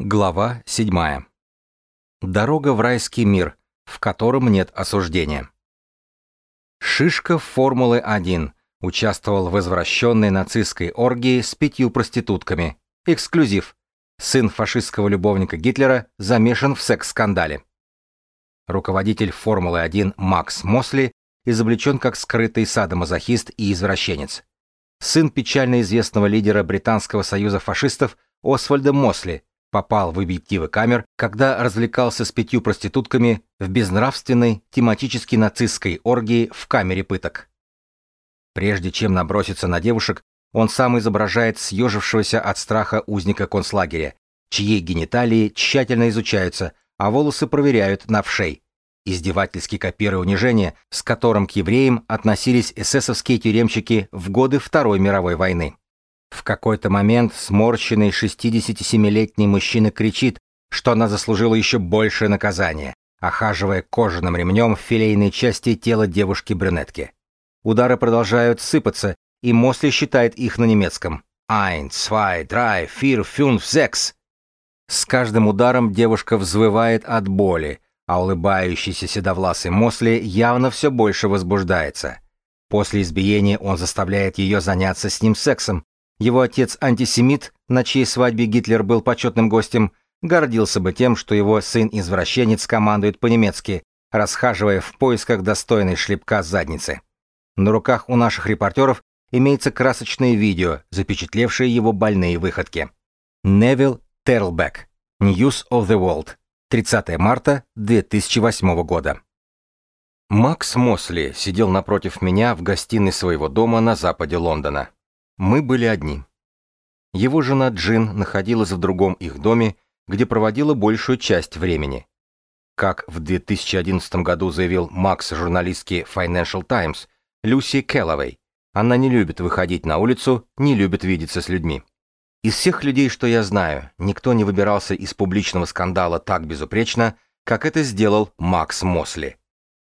Глава 7. Дорога в райский мир, в котором нет осуждения. Шишка Формулы-1 участвовал в извращенной нацистской оргии с пятью проститутками. Эксклюзив. Сын фашистского любовника Гитлера замешан в секс-скандале. Руководитель Формулы-1 Макс Мосли изобличен как скрытый садомазохист и извращенец. Сын печально известного лидера Британского союза фашистов Освальда Мосли – попал в объективы камер, когда развлекался с пятью проститутками в безнравственной тематически нацистской оргии в камере пыток. Прежде чем наброситься на девушек, он сам изображает съежившегося от страха узника концлагеря, чьи гениталии тщательно изучаются, а волосы проверяют на вшей. Издевательски копируя унижение, с которым к евреям относились эсэсовские тюремщики в годы Второй мировой войны. В какой-то момент сморщенный 67-летний мужчина кричит, что она заслужила еще большее наказание, охаживая кожаным ремнем в филейной части тела девушки-брюнетки. Удары продолжают сыпаться, и Мосли считает их на немецком. «Ein, zwei, drei, vier, fünf, sechs». С каждым ударом девушка взвывает от боли, а улыбающийся седовласый Мосли явно все больше возбуждается. После избиения он заставляет ее заняться с ним сексом, его отец антисемит, на чьей свадьбе Гитлер был почетным гостем, гордился бы тем, что его сын-извращенец командует по-немецки, расхаживая в поисках достойной шлепка задницы. На руках у наших репортеров имеется красочное видео, запечатлевшее его больные выходки. Невил Терлбек. News of the World. 30 марта 2008 года. Макс Мосли сидел напротив меня в гостиной своего дома на западе Лондона. Мы были одни. Его жена Джин находилась в другом их доме, где проводила большую часть времени. Как в 2011 году заявил Макс журналистки Financial Times, Люси Келловей, она не любит выходить на улицу, не любит видеться с людьми. Из всех людей, что я знаю, никто не выбирался из публичного скандала так безупречно, как это сделал Макс Мосли.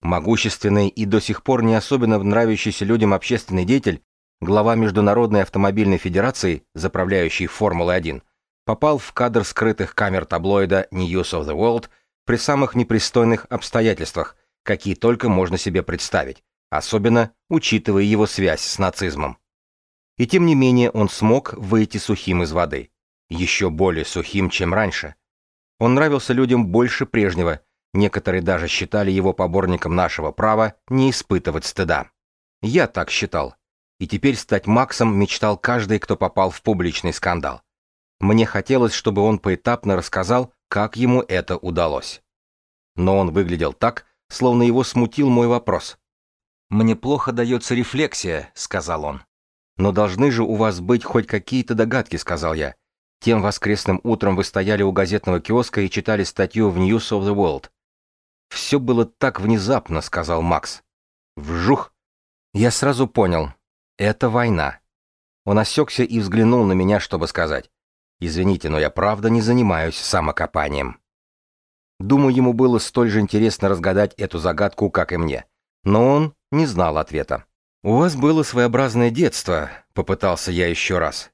Могущественный и до сих пор не особенно нравящийся людям общественный деятель глава Международной автомобильной федерации, заправляющий Формулой-1, попал в кадр скрытых камер таблоида News of the World при самых непристойных обстоятельствах, какие только можно себе представить, особенно учитывая его связь с нацизмом. И тем не менее он смог выйти сухим из воды, еще более сухим, чем раньше. Он нравился людям больше прежнего, некоторые даже считали его поборником нашего права не испытывать стыда. Я так считал, и теперь стать Максом мечтал каждый, кто попал в публичный скандал. Мне хотелось, чтобы он поэтапно рассказал, как ему это удалось. Но он выглядел так, словно его смутил мой вопрос. «Мне плохо дается рефлексия», — сказал он. «Но должны же у вас быть хоть какие-то догадки», — сказал я. Тем воскресным утром вы стояли у газетного киоска и читали статью в News of the World. «Все было так внезапно», — сказал Макс. «Вжух!» Я сразу понял, это война. Он осекся и взглянул на меня, чтобы сказать. Извините, но я правда не занимаюсь самокопанием. Думаю, ему было столь же интересно разгадать эту загадку, как и мне. Но он не знал ответа. «У вас было своеобразное детство», — попытался я еще раз.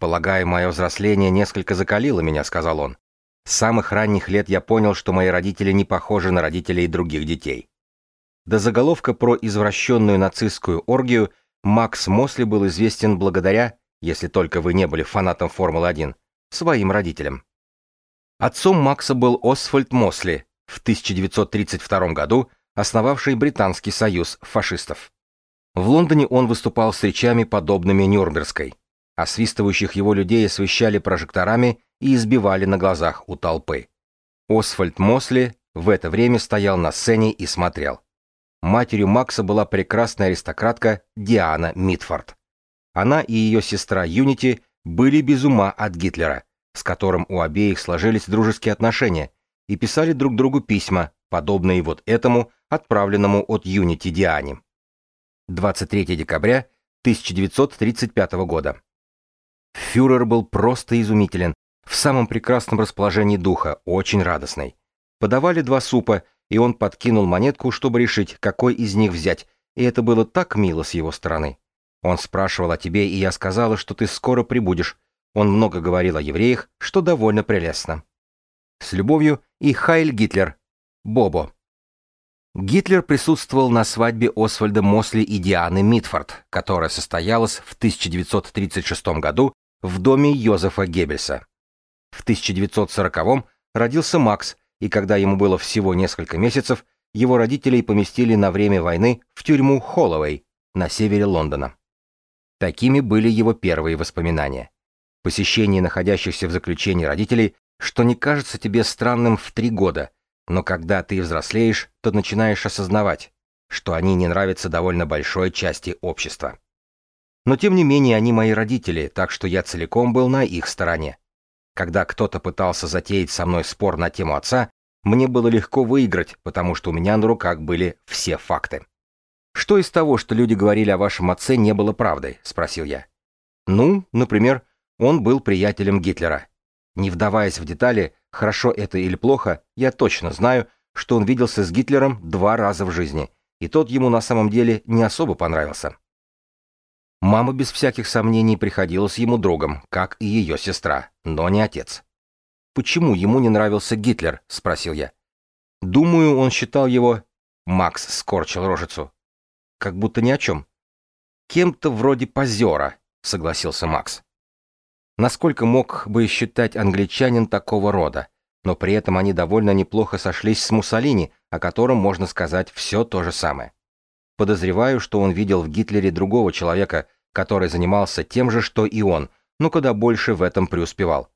«Полагаю, мое взросление несколько закалило меня», — сказал он. «С самых ранних лет я понял, что мои родители не похожи на родителей других детей». До заголовка про извращенную нацистскую оргию — Макс Мосли был известен благодаря, если только вы не были фанатом Формулы-1, своим родителям. Отцом Макса был Освальд Мосли, в 1932 году основавший Британский союз фашистов. В Лондоне он выступал с речами, подобными Нюрнбергской. Освистывающих его людей освещали прожекторами и избивали на глазах у толпы. Освальд Мосли в это время стоял на сцене и смотрел. Матерью Макса была прекрасная аристократка Диана Митфорд. Она и ее сестра Юнити были без ума от Гитлера, с которым у обеих сложились дружеские отношения, и писали друг другу письма, подобные вот этому, отправленному от Юнити Диане. 23 декабря 1935 года. Фюрер был просто изумителен, в самом прекрасном расположении духа, очень радостный. Подавали два супа, и он подкинул монетку, чтобы решить, какой из них взять, и это было так мило с его стороны. Он спрашивал о тебе, и я сказала, что ты скоро прибудешь. Он много говорил о евреях, что довольно прелестно. С любовью и Хайль Гитлер. Бобо. Гитлер присутствовал на свадьбе Освальда Мосли и Дианы Митфорд, которая состоялась в 1936 году в доме Йозефа Геббельса. В 1940 родился Макс, и когда ему было всего несколько месяцев, его родителей поместили на время войны в тюрьму Холлоуэй на севере Лондона. Такими были его первые воспоминания. Посещение находящихся в заключении родителей, что не кажется тебе странным в три года, но когда ты взрослеешь, то начинаешь осознавать, что они не нравятся довольно большой части общества. Но тем не менее они мои родители, так что я целиком был на их стороне. Когда кто-то пытался затеять со мной спор на тему отца, мне было легко выиграть, потому что у меня на руках были все факты. «Что из того, что люди говорили о вашем отце, не было правдой?» – спросил я. «Ну, например, он был приятелем Гитлера. Не вдаваясь в детали, хорошо это или плохо, я точно знаю, что он виделся с Гитлером два раза в жизни, и тот ему на самом деле не особо понравился. Мама без всяких сомнений приходилась ему другом, как и ее сестра, но не отец. «Почему ему не нравился Гитлер?» — спросил я. «Думаю, он считал его...» Макс скорчил рожицу. «Как будто ни о чем». «Кем-то вроде позера», — согласился Макс. Насколько мог бы считать англичанин такого рода, но при этом они довольно неплохо сошлись с Муссолини, о котором можно сказать все то же самое. Подозреваю, что он видел в Гитлере другого человека, который занимался тем же, что и он, но куда больше в этом преуспевал.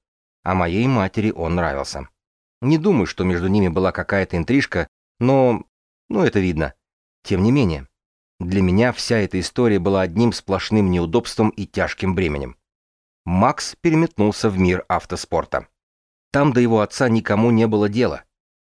А моей матери он нравился. Не думаю, что между ними была какая-то интрижка, но... ну это видно. Тем не менее, для меня вся эта история была одним сплошным неудобством и тяжким бременем. Макс переметнулся в мир автоспорта. Там до его отца никому не было дела.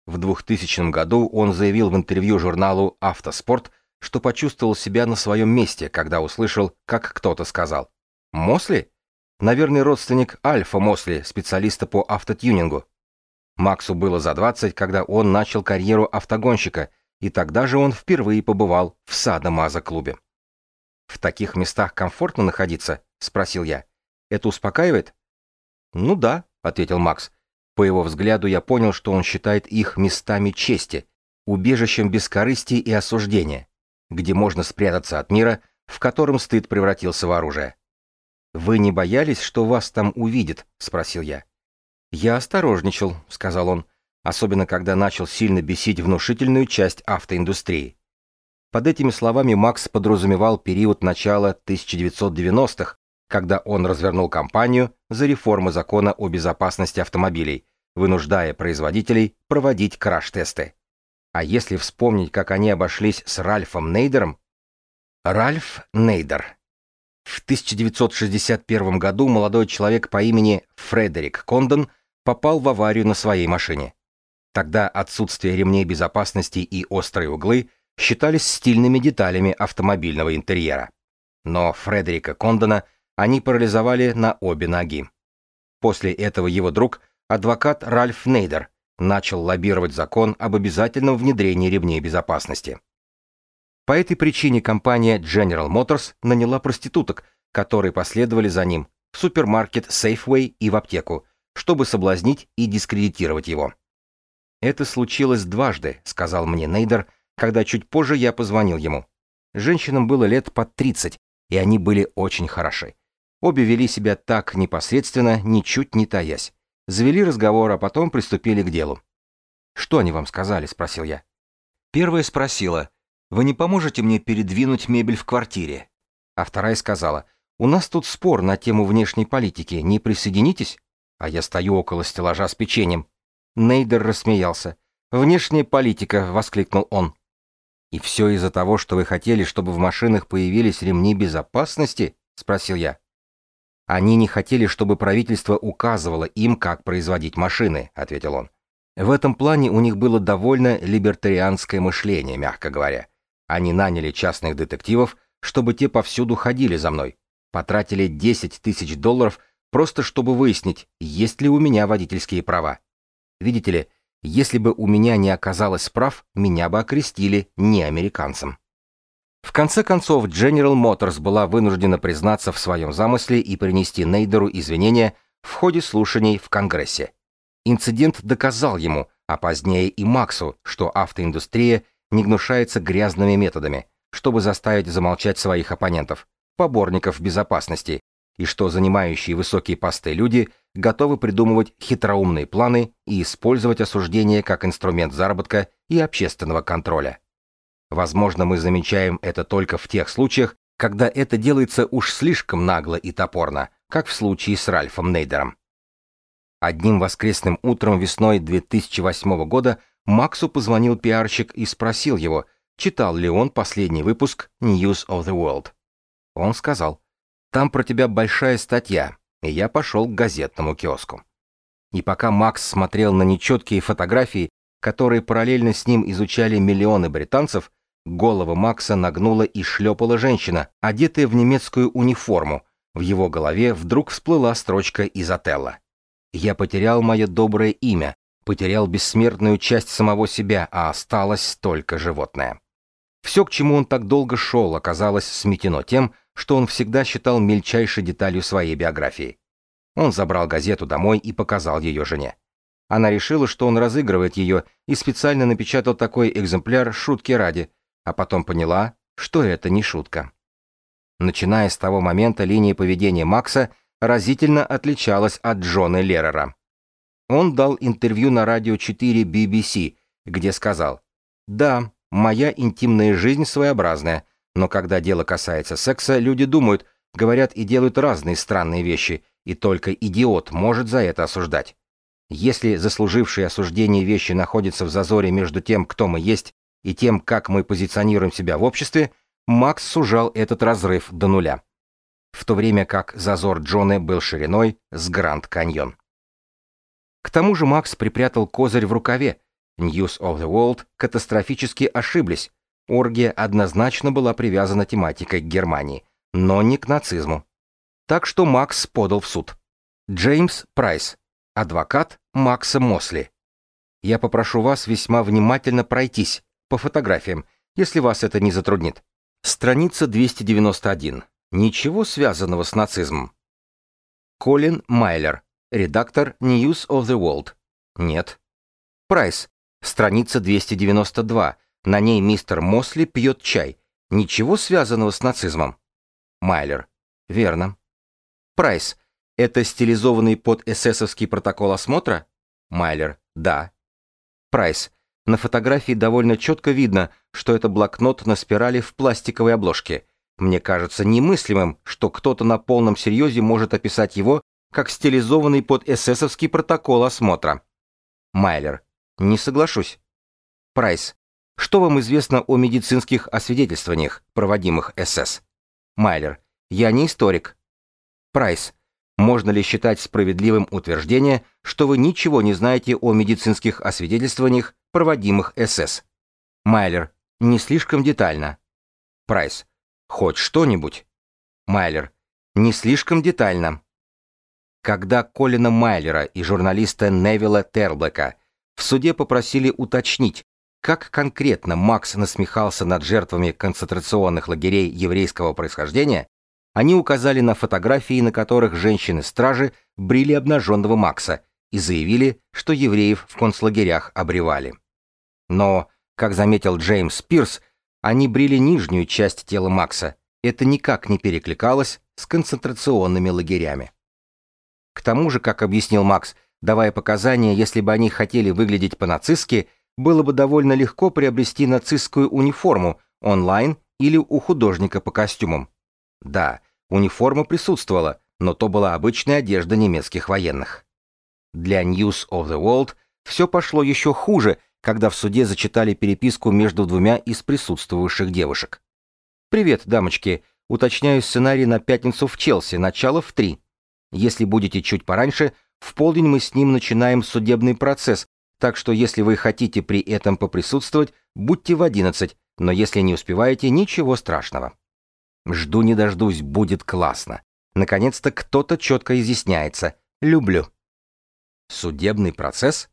В 2000 году он заявил в интервью журналу «Автоспорт», что почувствовал себя на своем месте, когда услышал, как кто-то сказал «Мосли?» Наверное, родственник Альфа Мосли, специалиста по автотюнингу. Максу было за 20, когда он начал карьеру автогонщика, и тогда же он впервые побывал в Садо-Мазо-клубе. «В таких местах комфортно находиться?» — спросил я. Это успокаивает? Ну да, ответил Макс. По его взгляду я понял, что он считает их местами чести, убежищем бескорыстия и осуждения, где можно спрятаться от мира, в котором стыд превратился в оружие. «Вы не боялись, что вас там увидят?» — спросил я. «Я осторожничал», — сказал он, особенно когда начал сильно бесить внушительную часть автоиндустрии. Под этими словами Макс подразумевал период начала 1990-х, когда он развернул кампанию за реформу закона о безопасности автомобилей, вынуждая производителей проводить краш-тесты. А если вспомнить, как они обошлись с Ральфом Нейдером? Ральф Нейдер. В 1961 году молодой человек по имени Фредерик Кондон попал в аварию на своей машине. Тогда отсутствие ремней безопасности и острые углы считались стильными деталями автомобильного интерьера. Но Фредерика Кондона они парализовали на обе ноги. После этого его друг, адвокат Ральф Нейдер, начал лоббировать закон об обязательном внедрении ремней безопасности. По этой причине компания General Motors наняла проституток, которые последовали за ним, в супермаркет Safeway и в аптеку, чтобы соблазнить и дискредитировать его. «Это случилось дважды», — сказал мне Нейдер, когда чуть позже я позвонил ему. Женщинам было лет под 30, и они были очень хороши. Обе вели себя так непосредственно, ничуть не таясь. Завели разговор, а потом приступили к делу. «Что они вам сказали?» — спросил я. Первая спросила, «Вы не поможете мне передвинуть мебель в квартире?» А вторая сказала, «У нас тут спор на тему внешней политики, не присоединитесь?» А я стою около стеллажа с печеньем. Нейдер рассмеялся. «Внешняя политика!» — воскликнул он. «И все из-за того, что вы хотели, чтобы в машинах появились ремни безопасности?» — спросил я. Они не хотели, чтобы правительство указывало им, как производить машины, ответил он. В этом плане у них было довольно либертарианское мышление, мягко говоря. Они наняли частных детективов, чтобы те повсюду ходили за мной. Потратили 10 тысяч долларов просто чтобы выяснить, есть ли у меня водительские права. Видите ли, если бы у меня не оказалось прав, меня бы окрестили не американцем. В конце концов, General Motors была вынуждена признаться в своем замысле и принести Нейдеру извинения в ходе слушаний в Конгрессе. Инцидент доказал ему, а позднее и Максу, что автоиндустрия не гнушается грязными методами, чтобы заставить замолчать своих оппонентов, поборников безопасности, и что занимающие высокие посты люди готовы придумывать хитроумные планы и использовать осуждение как инструмент заработка и общественного контроля. Возможно, мы замечаем это только в тех случаях, когда это делается уж слишком нагло и топорно, как в случае с Ральфом Нейдером. Одним воскресным утром весной 2008 года Максу позвонил пиарщик и спросил его, читал ли он последний выпуск News of the World. Он сказал, «Там про тебя большая статья», и я пошел к газетному киоску. И пока Макс смотрел на нечеткие фотографии, которые параллельно с ним изучали миллионы британцев, голову Макса нагнула и шлепала женщина, одетая в немецкую униформу. В его голове вдруг всплыла строчка из Отелла. «Я потерял мое доброе имя, потерял бессмертную часть самого себя, а осталось только животное». Все, к чему он так долго шел, оказалось сметено тем, что он всегда считал мельчайшей деталью своей биографии. Он забрал газету домой и показал ее жене. Она решила, что он разыгрывает ее, и специально напечатал такой экземпляр шутки ради, а потом поняла, что это не шутка. Начиная с того момента линия поведения Макса разительно отличалась от Джона Леррера. Он дал интервью на радио 4 BBC, где сказал «Да, моя интимная жизнь своеобразная, но когда дело касается секса, люди думают, говорят и делают разные странные вещи, и только идиот может за это осуждать. Если заслужившие осуждение вещи находятся в зазоре между тем, кто мы есть, и тем, как мы позиционируем себя в обществе, Макс сужал этот разрыв до нуля. В то время как зазор Джона был шириной с Гранд Каньон. К тому же Макс припрятал козырь в рукаве. News of the World катастрофически ошиблись, Оргия однозначно была привязана тематикой к Германии, но не к нацизму. Так что Макс подал в суд. Джеймс Прайс, адвокат Макса Мосли. Я попрошу вас весьма внимательно пройтись по фотографиям, если вас это не затруднит. Страница 291. Ничего связанного с нацизмом. Колин Майлер, редактор News of the World. Нет. Прайс, страница 292. На ней мистер Мосли пьет чай. Ничего связанного с нацизмом. Майлер. Верно. Прайс. Это стилизованный под эсэсовский протокол осмотра? Майлер. Да. Прайс. На фотографии довольно четко видно, что это блокнот на спирали в пластиковой обложке. Мне кажется немыслимым, что кто-то на полном серьезе может описать его как стилизованный под эсэсовский протокол осмотра. Майлер. Не соглашусь. Прайс. Что вам известно о медицинских освидетельствованиях, проводимых СС? Майлер. Я не историк. Прайс. Можно ли считать справедливым утверждение, что вы ничего не знаете о медицинских освидетельствованиях, проводимых СС? Майлер. Не слишком детально. Прайс. Хоть что-нибудь. Майлер. Не слишком детально. Когда Колина Майлера и журналиста Невилла Терблека в суде попросили уточнить, как конкретно Макс насмехался над жертвами концентрационных лагерей еврейского происхождения, они указали на фотографии, на которых женщины-стражи брили обнаженного Макса и заявили, что евреев в концлагерях обревали. Но, как заметил Джеймс Пирс, они брили нижнюю часть тела Макса. Это никак не перекликалось с концентрационными лагерями. К тому же, как объяснил Макс, давая показания, если бы они хотели выглядеть по-нацистски, было бы довольно легко приобрести нацистскую униформу онлайн или у художника по костюмам. Да, униформа присутствовала, но то была обычная одежда немецких военных. Для News of the World все пошло еще хуже, когда в суде зачитали переписку между двумя из присутствовавших девушек. «Привет, дамочки. Уточняю сценарий на пятницу в Челси, начало в три. Если будете чуть пораньше, в полдень мы с ним начинаем судебный процесс, так что если вы хотите при этом поприсутствовать, будьте в 11, но если не успеваете, ничего страшного. Жду не дождусь, будет классно. Наконец-то кто-то четко изъясняется. Люблю. Судебный процесс?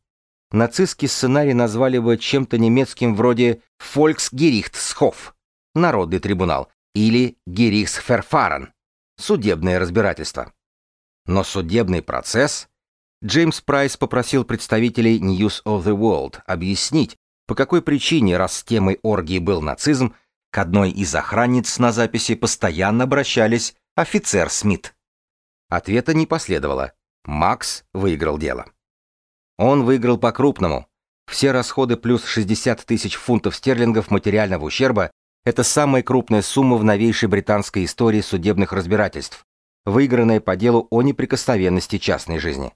Нацистский сценарий назвали бы чем-то немецким вроде «Volksgerichtshof». Народный трибунал, или Герихсферфарен, судебное разбирательство. Но судебный процесс... Джеймс Прайс попросил представителей News of the World объяснить, по какой причине, раз темой оргии был нацизм, к одной из охранниц на записи постоянно обращались офицер Смит. Ответа не последовало. Макс выиграл дело. Он выиграл по-крупному. Все расходы плюс 60 тысяч фунтов стерлингов материального ущерба – это самая крупная сумма в новейшей британской истории судебных разбирательств, выигранная по делу о неприкосновенности частной жизни.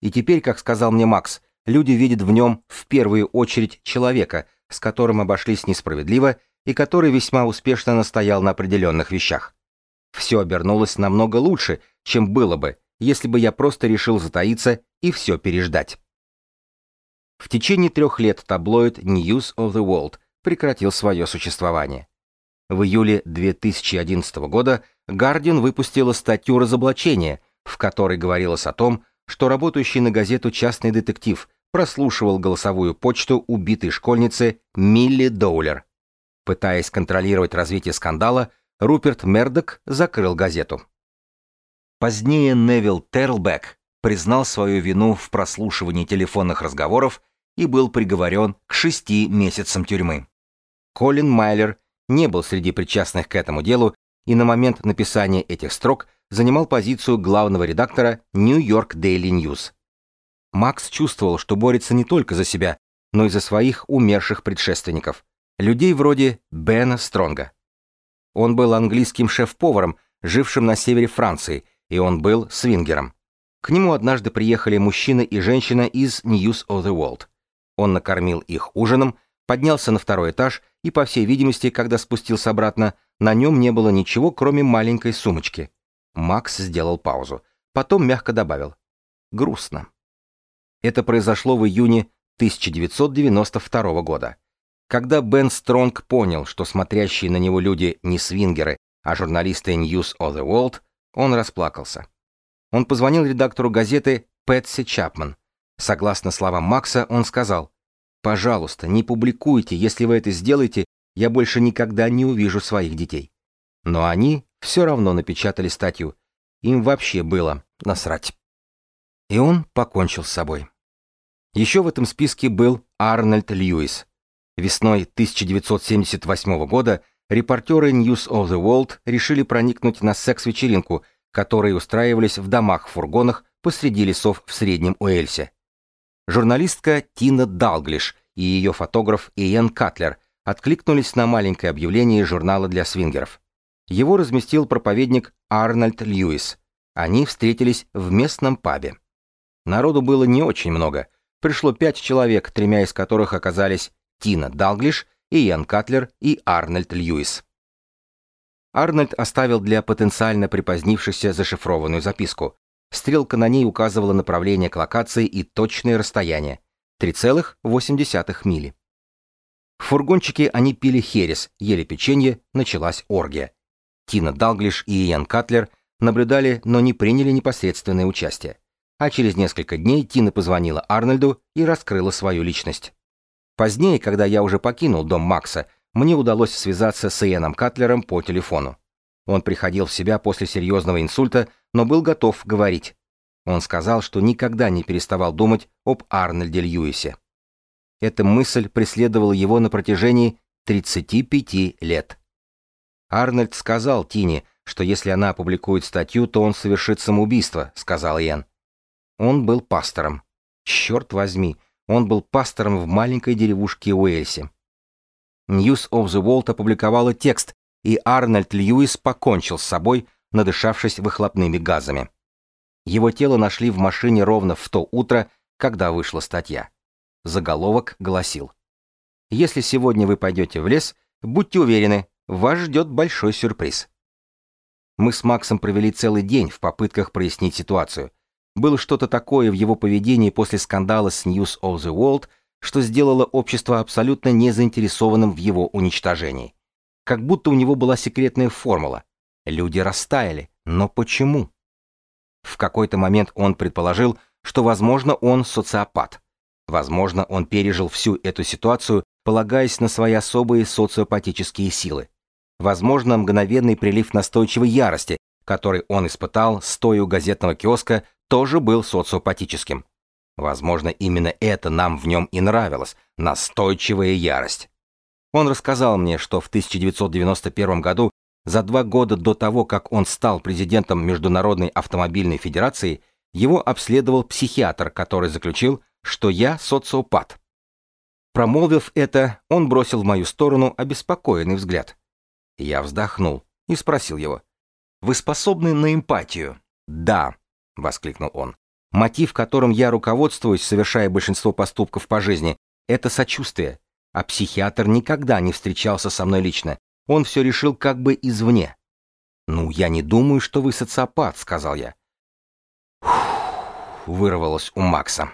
И теперь, как сказал мне Макс, люди видят в нем в первую очередь человека, с которым обошлись несправедливо и который весьма успешно настоял на определенных вещах. Все обернулось намного лучше, чем было бы, если бы я просто решил затаиться и все переждать. В течение трех лет таблоид News of the World прекратил свое существование. В июле 2011 года Guardian выпустила статью разоблачения, в которой говорилось о том, что работающий на газету частный детектив прослушивал голосовую почту убитой школьницы Милли Доулер. Пытаясь контролировать развитие скандала, Руперт Мердок закрыл газету. Позднее Невил Терлбек признал свою вину в прослушивании телефонных разговоров и был приговорен к шести месяцам тюрьмы. Колин Майлер не был среди причастных к этому делу и на момент написания этих строк занимал позицию главного редактора New York Daily News. Макс чувствовал, что борется не только за себя, но и за своих умерших предшественников, людей вроде Бена Стронга. Он был английским шеф-поваром, жившим на севере Франции, и он был свингером. К нему однажды приехали мужчина и женщина из News of the World. Он накормил их ужином, поднялся на второй этаж, и, по всей видимости, когда спустился обратно, на нем не было ничего, кроме маленькой сумочки. Макс сделал паузу. Потом мягко добавил. Грустно. Это произошло в июне 1992 года. Когда Бен Стронг понял, что смотрящие на него люди не свингеры, а журналисты News of the World, он расплакался. Он позвонил редактору газеты Пэтси Чапман. Согласно словам Макса, он сказал, «Пожалуйста, не публикуйте, если вы это сделаете, я больше никогда не увижу своих детей». Но они все равно напечатали статью. Им вообще было насрать. И он покончил с собой. Еще в этом списке был Арнольд Льюис, Весной 1978 года репортеры News of the World решили проникнуть на секс-вечеринку, которые устраивались в домах-фургонах посреди лесов в Среднем Уэльсе. Журналистка Тина Далглиш и ее фотограф Иэн Катлер откликнулись на маленькое объявление журнала для свингеров. Его разместил проповедник Арнольд Льюис. Они встретились в местном пабе. Народу было не очень много. Пришло пять человек, тремя из которых оказались Тина Далглиш, Иэн Катлер и Арнольд Льюис. Арнольд оставил для потенциально припозднившихся зашифрованную записку. Стрелка на ней указывала направление к локации и точное расстояние — 3,8 мили. В фургончике они пили херес, ели печенье, началась оргия. Тина Далглиш и Иэн Катлер наблюдали, но не приняли непосредственное участие. А через несколько дней Тина позвонила Арнольду и раскрыла свою личность. Позднее, когда я уже покинул дом Макса, мне удалось связаться с Иэном Катлером по телефону. Он приходил в себя после серьезного инсульта, но был готов говорить. Он сказал, что никогда не переставал думать об Арнольде Льюисе. Эта мысль преследовала его на протяжении 35 лет. Арнольд сказал Тине, что если она опубликует статью, то он совершит самоубийство, сказал Иэн. Он был пастором. Черт возьми, он был пастором в маленькой деревушке Уэльсе. News of the World опубликовала текст, и Арнольд Льюис покончил с собой, надышавшись выхлопными газами. Его тело нашли в машине ровно в то утро, когда вышла статья. Заголовок гласил «Если сегодня вы пойдете в лес, будьте уверены, вас ждет большой сюрприз». Мы с Максом провели целый день в попытках прояснить ситуацию, было что-то такое в его поведении после скандала с News of the World, что сделало общество абсолютно не заинтересованным в его уничтожении. Как будто у него была секретная формула. Люди растаяли, но почему? В какой-то момент он предположил, что, возможно, он социопат. Возможно, он пережил всю эту ситуацию, полагаясь на свои особые социопатические силы. возможно, мгновенный прилив настойчивой ярости, который он испытал, стоя у газетного киоска, тоже был социопатическим. Возможно, именно это нам в нем и нравилось – настойчивая ярость. Он рассказал мне, что в 1991 году, за два года до того, как он стал президентом Международной автомобильной федерации, его обследовал психиатр, который заключил, что я социопат. Промолвив это, он бросил в мою сторону обеспокоенный взгляд. Я вздохнул и спросил его. «Вы способны на эмпатию?» «Да», — воскликнул он. «Мотив, которым я руководствуюсь, совершая большинство поступков по жизни, это сочувствие. А психиатр никогда не встречался со мной лично. Он все решил как бы извне». «Ну, я не думаю, что вы социопат», — сказал я. Фух, вырвалось у Макса.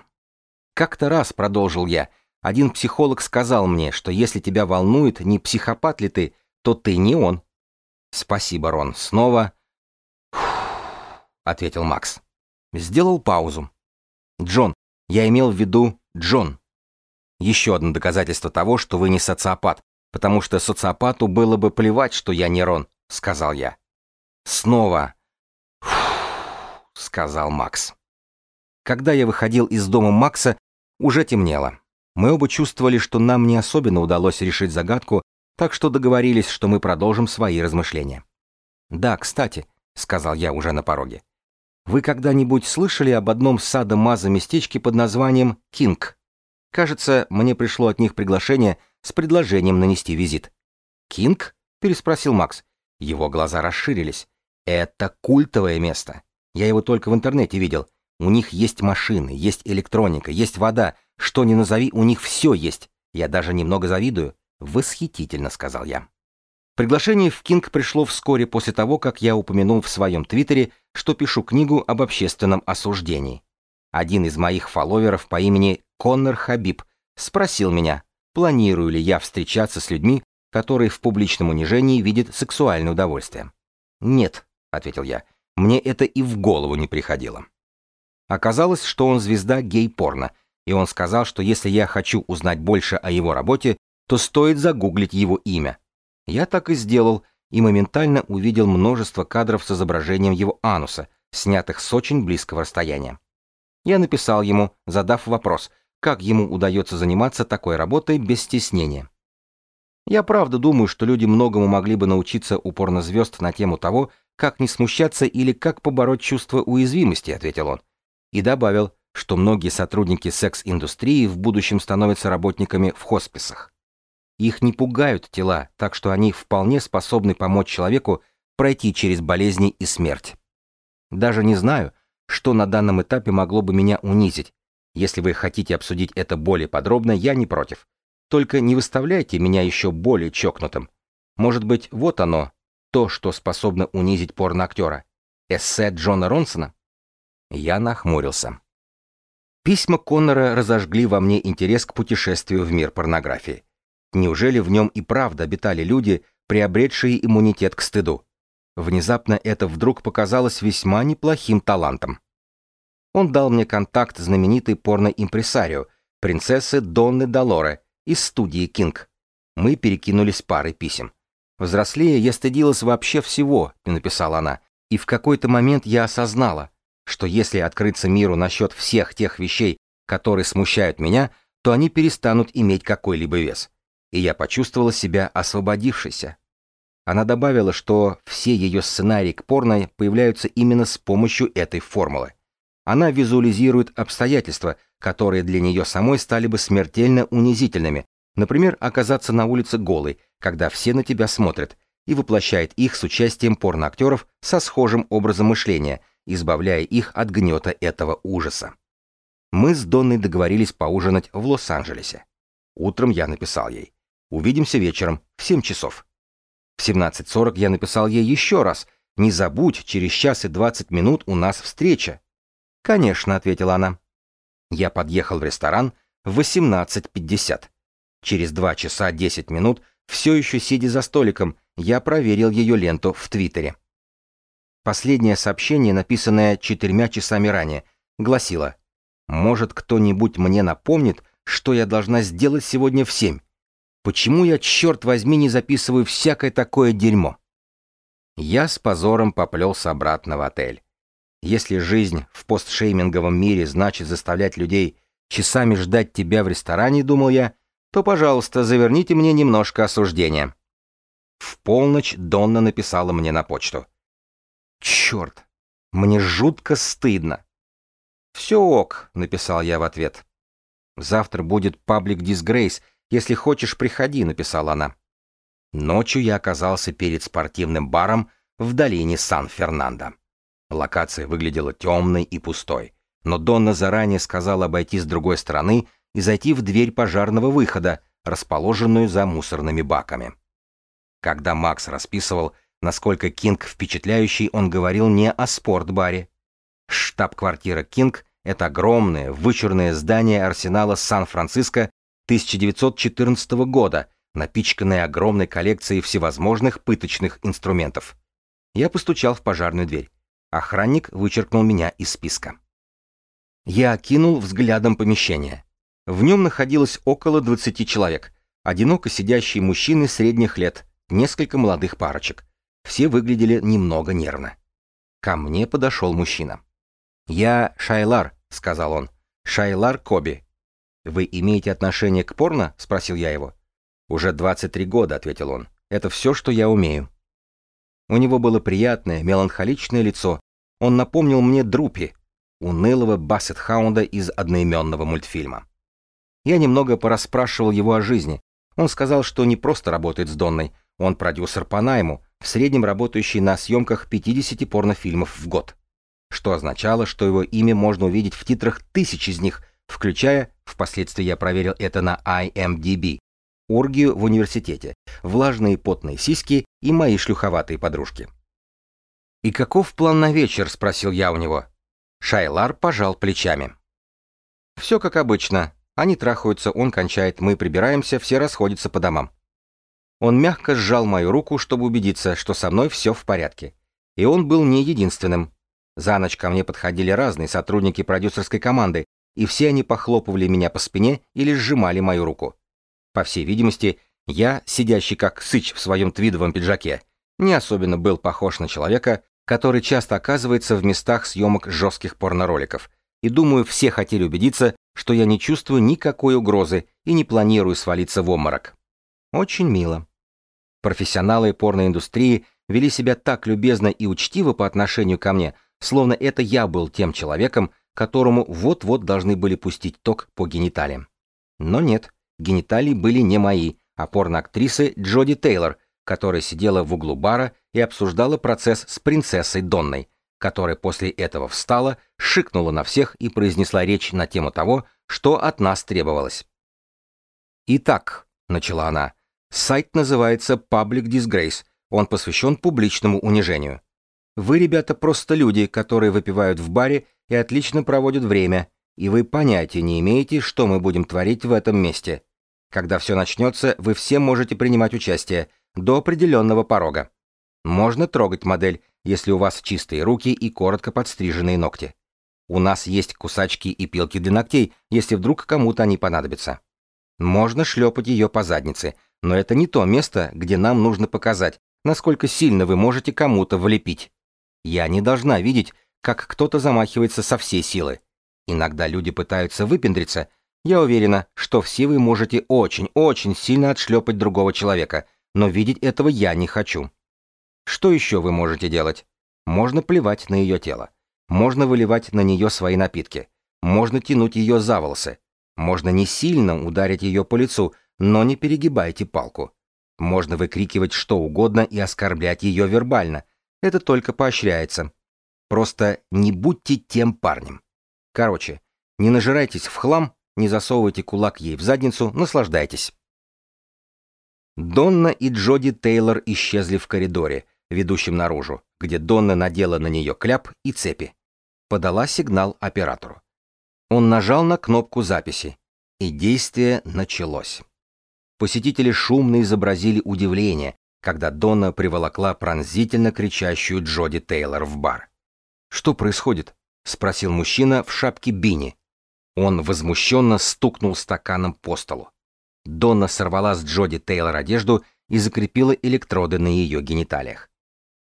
Как-то раз, продолжил я, один психолог сказал мне, что если тебя волнует, не психопат ли ты, то ты не он. Спасибо, Рон. Снова... ответил Макс. Сделал паузу. Джон, я имел в виду Джон. Еще одно доказательство того, что вы не социопат, потому что социопату было бы плевать, что я не Рон, сказал я. Снова... сказал Макс. Когда я выходил из дома Макса, уже темнело. Мы оба чувствовали, что нам не особенно удалось решить загадку, так что договорились, что мы продолжим свои размышления. «Да, кстати», — сказал я уже на пороге, — «вы когда-нибудь слышали об одном садомазо местечке под названием Кинг? Кажется, мне пришло от них приглашение с предложением нанести визит». «Кинг?» — переспросил Макс. Его глаза расширились. «Это культовое место. Я его только в интернете видел. У них есть машины, есть электроника, есть вода. Что ни назови, у них все есть. Я даже немного завидую. Восхитительно, сказал я. Приглашение в Кинг пришло вскоре после того, как я упомянул в своем твиттере, что пишу книгу об общественном осуждении. Один из моих фолловеров по имени Коннор Хабиб спросил меня, планирую ли я встречаться с людьми, которые в публичном унижении видят сексуальное удовольствие. «Нет», — ответил я, — «мне это и в голову не приходило». Оказалось, что он звезда гей-порно, и он сказал, что если я хочу узнать больше о его работе, то стоит загуглить его имя. Я так и сделал, и моментально увидел множество кадров с изображением его ануса, снятых с очень близкого расстояния. Я написал ему, задав вопрос, как ему удается заниматься такой работой без стеснения. Я правда думаю, что люди многому могли бы научиться у порнозвезд на тему того, как не смущаться или как побороть чувство уязвимости, ответил он и добавил, что многие сотрудники секс-индустрии в будущем становятся работниками в хосписах. Их не пугают тела, так что они вполне способны помочь человеку пройти через болезни и смерть. Даже не знаю, что на данном этапе могло бы меня унизить. Если вы хотите обсудить это более подробно, я не против. Только не выставляйте меня еще более чокнутым. Может быть, вот оно, то, что способно унизить порноактера. Эссе Джона Ронсона? Я нахмурился. Письма Коннора разожгли во мне интерес к путешествию в мир порнографии. Неужели в нем и правда обитали люди, приобретшие иммунитет к стыду? Внезапно это вдруг показалось весьма неплохим талантом. Он дал мне контакт знаменитой порноимпресарио, принцессы Донны Долоре из студии Кинг. Мы перекинулись парой писем. Взрослее я стыдилась вообще всего, написала она, и в какой-то момент я осознала, что если открыться миру насчет всех тех вещей, которые смущают меня, то они перестанут иметь какой-либо вес. И я почувствовала себя освободившейся. Она добавила, что все ее сценарии к порно появляются именно с помощью этой формулы. Она визуализирует обстоятельства, которые для нее самой стали бы смертельно унизительными, например, оказаться на улице голой, когда все на тебя смотрят, и воплощает их с участием порноактеров со схожим образом мышления – избавляя их от гнета этого ужаса. Мы с Донной договорились поужинать в Лос-Анджелесе. Утром я написал ей. Увидимся вечером в 7 часов. В 17.40 я написал ей еще раз. Не забудь, через час и 20 минут у нас встреча. Конечно, ответила она. Я подъехал в ресторан в 18.50. Через 2 часа 10 минут, все еще сидя за столиком, я проверил ее ленту в Твиттере. Последнее сообщение, написанное четырьмя часами ранее, гласило «Может, кто-нибудь мне напомнит, что я должна сделать сегодня в семь?» Почему я, черт возьми, не записываю всякое такое дерьмо? Я с позором поплелся обратно в отель. Если жизнь в постшейминговом мире значит заставлять людей часами ждать тебя в ресторане, думал я, то, пожалуйста, заверните мне немножко осуждения. В полночь Донна написала мне на почту. Черт, мне жутко стыдно. Все ок, написал я в ответ. Завтра будет паблик дисгрейс. Если хочешь, приходи, написала она. Ночью я оказался перед спортивным баром в долине Сан-Фернандо. Локация выглядела темной и пустой, но Донна заранее сказала обойти с другой стороны и зайти в дверь пожарного выхода, расположенную за мусорными баками. Когда Макс расписывал, насколько Кинг впечатляющий, он говорил не о спортбаре. Штаб-квартира Кинг — это огромное, вычурное здание арсенала Сан-Франциско 1914 года, напичканное огромной коллекцией всевозможных пыточных инструментов. Я постучал в пожарную дверь. Охранник вычеркнул меня из списка. Я окинул взглядом помещение. В нем находилось около 20 человек, одиноко сидящие мужчины средних лет, несколько молодых парочек. Все выглядели немного нервно. Ко мне подошел мужчина. «Я Шайлар», — сказал он. «Шайлар Коби». «Вы имеете отношение к порно?» — спросил я его. «Уже 23 года», — ответил он. «Это все, что я умею». У него было приятное, меланхоличное лицо. Он напомнил мне Друпи, унылого бассет-хаунда из одноименного мультфильма. Я немного порасспрашивал его о жизни. Он сказал, что не просто работает с Донной, он продюсер по найму, в среднем работающий на съемках 50 порнофильмов в год. Что означало, что его имя можно увидеть в титрах тысяч из них, включая, впоследствии я проверил это на IMDb, оргию в университете, влажные потные сиськи и мои шлюховатые подружки. «И каков план на вечер?» — спросил я у него. Шайлар пожал плечами. «Все как обычно. Они трахаются, он кончает, мы прибираемся, все расходятся по домам. Он мягко сжал мою руку, чтобы убедиться, что со мной все в порядке. И он был не единственным. За ночь ко мне подходили разные сотрудники продюсерской команды, и все они похлопывали меня по спине или сжимали мою руку. По всей видимости, я, сидящий как сыч в своем твидовом пиджаке, не особенно был похож на человека, который часто оказывается в местах съемок жестких порнороликов, и думаю, все хотели убедиться, что я не чувствую никакой угрозы и не планирую свалиться в обморок. Очень мило. Профессионалы порноиндустрии вели себя так любезно и учтиво по отношению ко мне, словно это я был тем человеком, которому вот-вот должны были пустить ток по гениталиям. Но нет, гениталии были не мои, а порноактрисы Джоди Тейлор, которая сидела в углу бара и обсуждала процесс с принцессой Донной, которая после этого встала, шикнула на всех и произнесла речь на тему того, что от нас требовалось. «Итак», — начала она, — «сайт называется Public Disgrace, он посвящен публичному унижению. Вы, ребята, просто люди, которые выпивают в баре и отлично проводят время, и вы понятия не имеете, что мы будем творить в этом месте. Когда все начнется, вы все можете принимать участие, до определенного порога. Можно трогать модель, если у вас чистые руки и коротко подстриженные ногти. У нас есть кусачки и пилки для ногтей, если вдруг кому-то они понадобятся. Можно шлепать ее по заднице, но это не то место, где нам нужно показать, насколько сильно вы можете кому-то влепить. Я не должна видеть, как кто-то замахивается со всей силы. Иногда люди пытаются выпендриться. Я уверена, что все вы можете очень-очень сильно отшлепать другого человека, но видеть этого я не хочу. Что еще вы можете делать? Можно плевать на ее тело. Можно выливать на нее свои напитки. Можно тянуть ее за волосы. Можно не сильно ударить ее по лицу, но не перегибайте палку. Можно выкрикивать что угодно и оскорблять ее вербально. Это только поощряется. Просто не будьте тем парнем. Короче, не нажирайтесь в хлам, не засовывайте кулак ей в задницу, наслаждайтесь. Донна и Джоди Тейлор исчезли в коридоре, ведущем наружу, где Донна надела на нее кляп и цепи. Подала сигнал оператору. Он нажал на кнопку записи, и действие началось. Посетители шумно изобразили удивление, когда Донна приволокла пронзительно кричащую Джоди Тейлор в бар. «Что происходит?» — спросил мужчина в шапке Бини. Он возмущенно стукнул стаканом по столу. Донна сорвала с Джоди Тейлор одежду и закрепила электроды на ее гениталиях.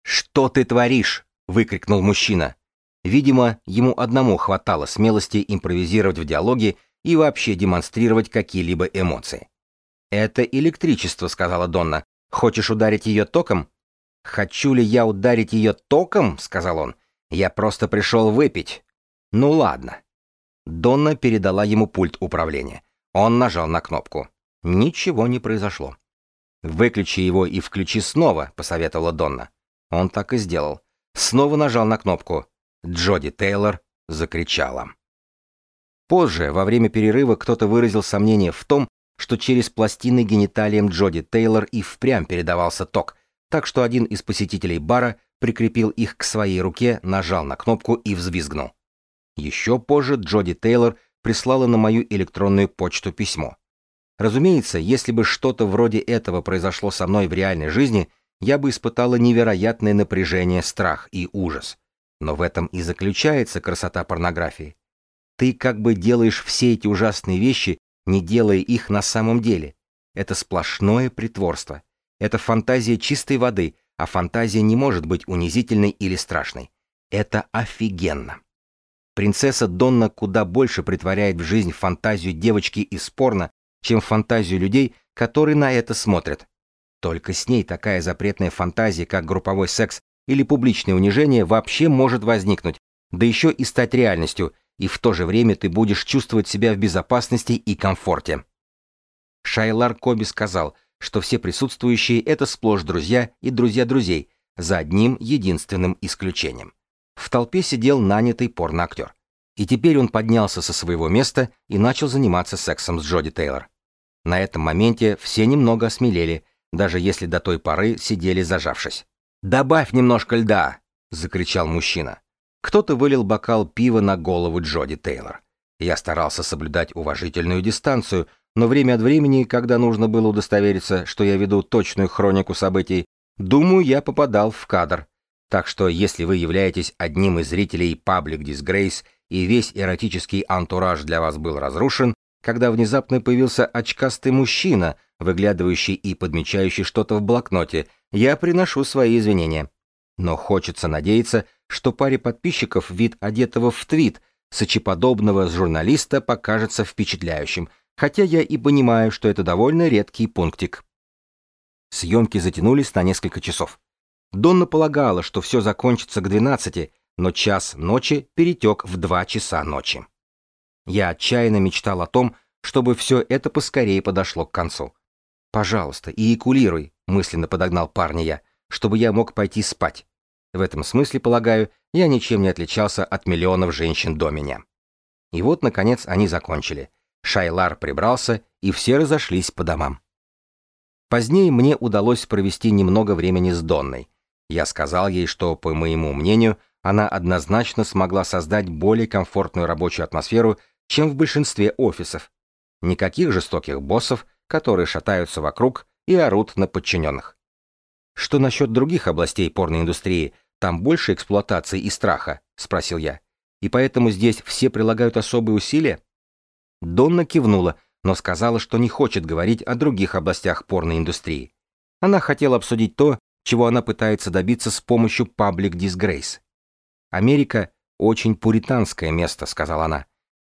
«Что ты творишь?» — выкрикнул мужчина. Видимо, ему одному хватало смелости импровизировать в диалоге и вообще демонстрировать какие-либо эмоции. «Это электричество», — сказала Донна. «Хочешь ударить ее током?» «Хочу ли я ударить ее током?» — сказал он. «Я просто пришел выпить». «Ну ладно». Донна передала ему пульт управления. Он нажал на кнопку. Ничего не произошло. «Выключи его и включи снова», — посоветовала Донна. Он так и сделал. Снова нажал на кнопку. Джоди Тейлор закричала. Позже, во время перерыва, кто-то выразил сомнение в том, что через пластины гениталиям Джоди Тейлор и впрямь передавался ток, так что один из посетителей бара прикрепил их к своей руке, нажал на кнопку и взвизгнул. Еще позже Джоди Тейлор прислала на мою электронную почту письмо. Разумеется, если бы что-то вроде этого произошло со мной в реальной жизни, я бы испытала невероятное напряжение, страх и ужас. Но в этом и заключается красота порнографии. Ты как бы делаешь все эти ужасные вещи, не делая их на самом деле. Это сплошное притворство. Это фантазия чистой воды, а фантазия не может быть унизительной или страшной. Это офигенно. Принцесса Донна куда больше притворяет в жизнь фантазию девочки из порно, чем фантазию людей, которые на это смотрят. Только с ней такая запретная фантазия, как групповой секс или публичное унижение, вообще может возникнуть, да еще и стать реальностью, и в то же время ты будешь чувствовать себя в безопасности и комфорте. Шайлар Коби сказал, что все присутствующие — это сплошь друзья и друзья друзей, за одним единственным исключением. В толпе сидел нанятый порноактер. И теперь он поднялся со своего места и начал заниматься сексом с Джоди Тейлор. На этом моменте все немного осмелели, даже если до той поры сидели зажавшись. «Добавь немножко льда!» — закричал мужчина. Кто-то вылил бокал пива на голову Джоди Тейлор. Я старался соблюдать уважительную дистанцию, но время от времени, когда нужно было удостовериться, что я веду точную хронику событий, думаю, я попадал в кадр. Так что, если вы являетесь одним из зрителей Public Disgrace и весь эротический антураж для вас был разрушен, когда внезапно появился очкастый мужчина, выглядывающий и подмечающий что-то в блокноте, я приношу свои извинения. Но хочется надеяться, что паре подписчиков вид одетого в твит сочеподобного журналиста покажется впечатляющим, хотя я и понимаю, что это довольно редкий пунктик. Съемки затянулись на несколько часов. Донна полагала, что все закончится к 12, но час ночи перетек в 2 часа ночи. Я отчаянно мечтал о том, чтобы все это поскорее подошло к концу. «Пожалуйста, и экулируй», — мысленно подогнал парня я, чтобы я мог пойти спать. В этом смысле, полагаю, я ничем не отличался от миллионов женщин до меня. И вот, наконец, они закончили. Шайлар прибрался, и все разошлись по домам. Позднее мне удалось провести немного времени с Донной. Я сказал ей, что, по моему мнению, она однозначно смогла создать более комфортную рабочую атмосферу, чем в большинстве офисов. Никаких жестоких боссов, которые шатаются вокруг и орут на подчиненных. Что насчет других областей порноиндустрии, там больше эксплуатации и страха, спросил я. И поэтому здесь все прилагают особые усилия? Донна кивнула, но сказала, что не хочет говорить о других областях порноиндустрии. Она хотела обсудить то, чего она пытается добиться с помощью Public Disgrace. «Америка — очень пуританское место», — сказала она.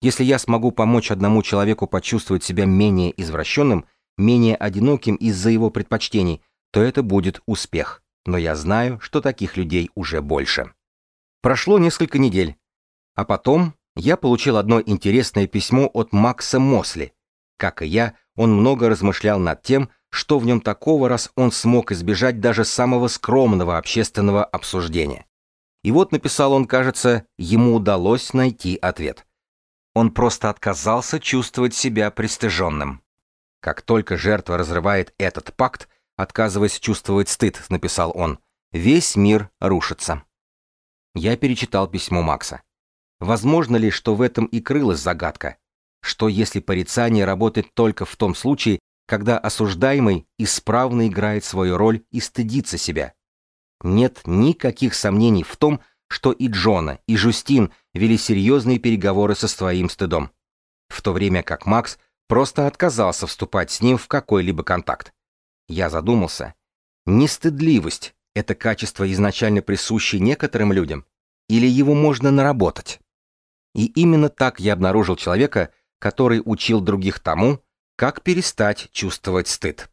«Если я смогу помочь одному человеку почувствовать себя менее извращенным, менее одиноким из-за его предпочтений, то это будет успех. Но я знаю, что таких людей уже больше. Прошло несколько недель. А потом я получил одно интересное письмо от Макса Мосли. Как и я, он много размышлял над тем, что в нем такого, раз он смог избежать даже самого скромного общественного обсуждения. И вот написал он, кажется, ему удалось найти ответ. Он просто отказался чувствовать себя пристыженным. Как только жертва разрывает этот пакт, отказываясь чувствовать стыд, написал он. Весь мир рушится. Я перечитал письмо Макса. Возможно ли, что в этом и крылась загадка? Что если порицание работает только в том случае, когда осуждаемый исправно играет свою роль и стыдится себя? Нет никаких сомнений в том, что и Джона, и Жустин вели серьезные переговоры со своим стыдом. В то время как Макс просто отказался вступать с ним в какой-либо контакт. Я задумался. Нестыдливость — это качество изначально присущее некоторым людям, или его можно наработать? И именно так я обнаружил человека, который учил других тому, как перестать чувствовать стыд.